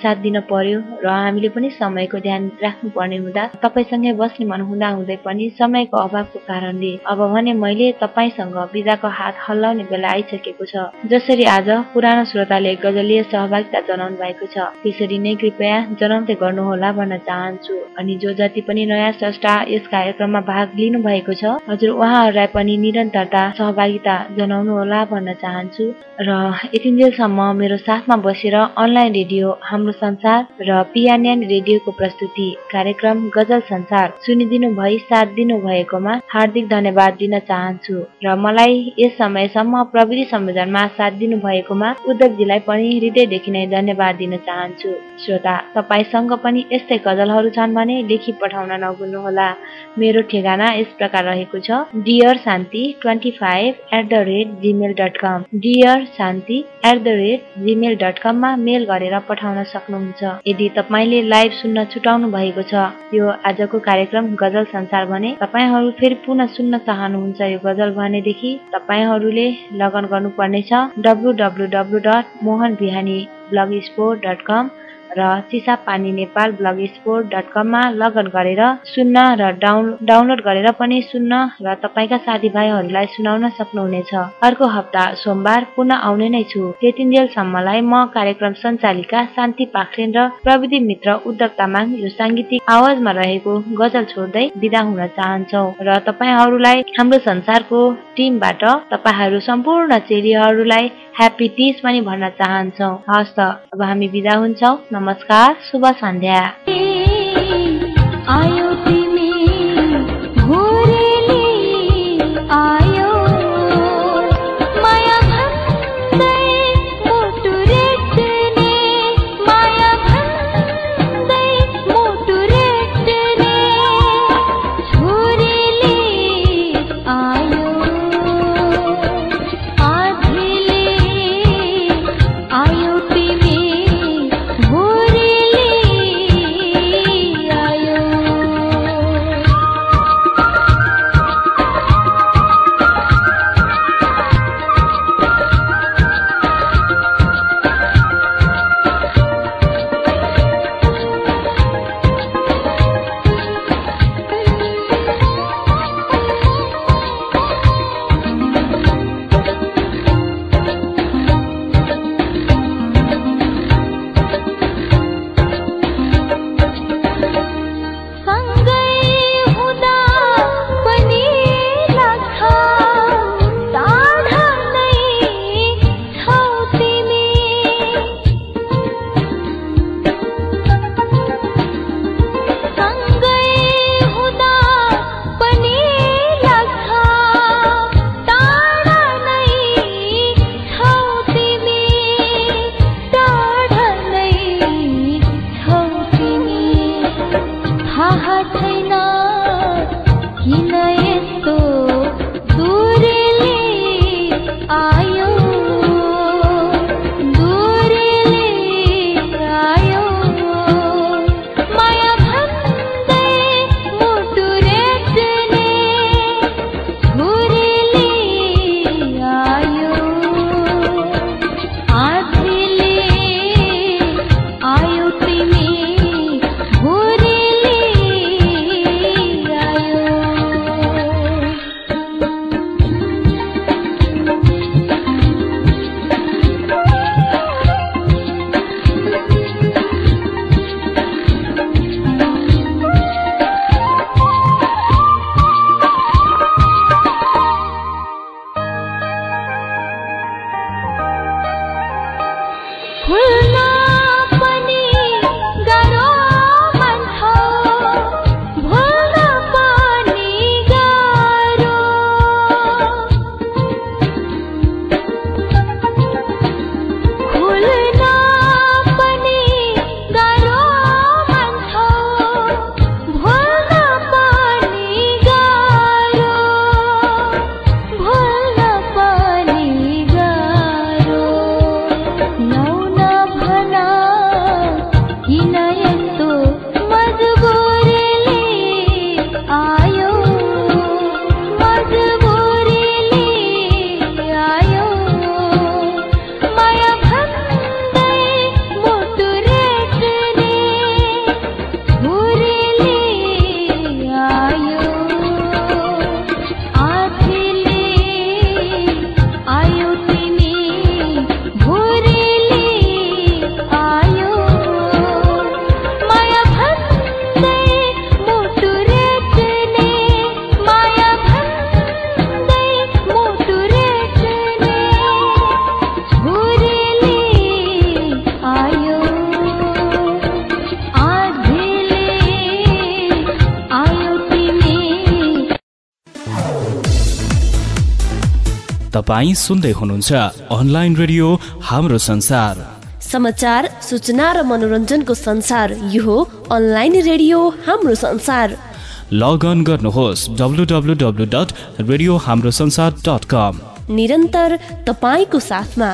साथ दिन पर्यो र हामीले पनि समयको ध्यान राख्नुपर्ने हुँदा तपाईँसँगै बस्ने मन हुँदा हुँदै पनि समयको अभावको कारणले अब भने मैले तपाईँसँग विदाको हात हल्लाउने बेला आइसकेको छ। जसरी आज पुरानो श्रोताले गजलीय सहभागिता जनाउनु भएको छ त्यसरी नै कृपया जनाउँदै गर्नुहोला भन्न चाहन्छु। अनि जो जति पनि नयाँ स्रष्टा यस कार्यक्रममा भाग लिनु भएको छ हजुर उहाँहरूलाई पनि निरन्तरता सहभागिता जनाउनु होला भन्न चाहन्छु। र यतिन्जेलसम्म मेरो साथमा बसेर अनलाइन रेडियो हाम्रो संसार र पिएनएन रेडियोको प्रस्तुति कार्यक्रम गजल संसार सुनिदिनु भई साथ दिनु भएकोमा हार्दिक धन्यवाद दिन चाहन्छु र मलाई यस समयसम्म प्रविधि संयोजनमा साथ दिनु भएकोमा उद्धवजीलाई पनि हृदयदेखि नै धन्यवाद दिन चाहन्छु। श्रोता तपाईँसँग पनि यस्तै गजलहरू छन् भने लेखी पठाउन नभुल्नुहोला। मेरो ठेगाना यस प्रकार रहेको छ dear Shanti twenty five at the rate Gmail dot com. Dear Shanti at the rate rate Gmail dot कममा मेल गरेर पठाउन सक्नुहुन्छ। यदि तपाईँले लाइभ सुन्न छुटाउनु भएको छ यो आजको कार्यक्रम गजल संसार भने तपाईँहरू फेरि पुनः सुन्न चाहनुहुन्छ। यो गजल भनेदेखि तपाईँहरूले लगन गर्नुपर्नेछ। W W W dot Mohan Bihani blog sport dot com र Chisapani Nepal blog sport dot कममा लगन गरेर सुन्न र डाउन डाउनलोड गरेर पनि सुन्न र तपाईँका साथीभाइहरूलाई सुनाउन सक्नुहुनेछ। अर्को हप्ता सोमबार पुनः आउने नै छु। त्यतिन्जेलसम्मलाई म कार्यक्रम सञ्चालिका शान्ति पाखरेन र प्रविधि मित्र उद्धव तामाङ यो साङ्गीतिक आवाजमा रहेको गजल छोड्दै बिदा हुन चाहन्छौ। र तपाईँहरूलाई हाम्रो संसारको टिमबाट तपाईँहरू सम्पूर्ण चेलीहरूलाई ह्याप्पी टिस पनि भन्न चाहन्छौ। हस् त अब हामी बिदा हुन्छौ। नमस्कार शुभ सन्ध्या। Woo! तपाईँ सुन्दै हुनुहुन्छ अनलाइन रेडियो हाम्रो संसार। समाचार सूचना र मनोरञ्जनको संसार यो हो अनलाइन रेडियो हाम्रो संसार। लगअन गर्नुहोस् W W W dot radio Hamro Sansar dot कम। निरन्तर तपाईँको साथमा।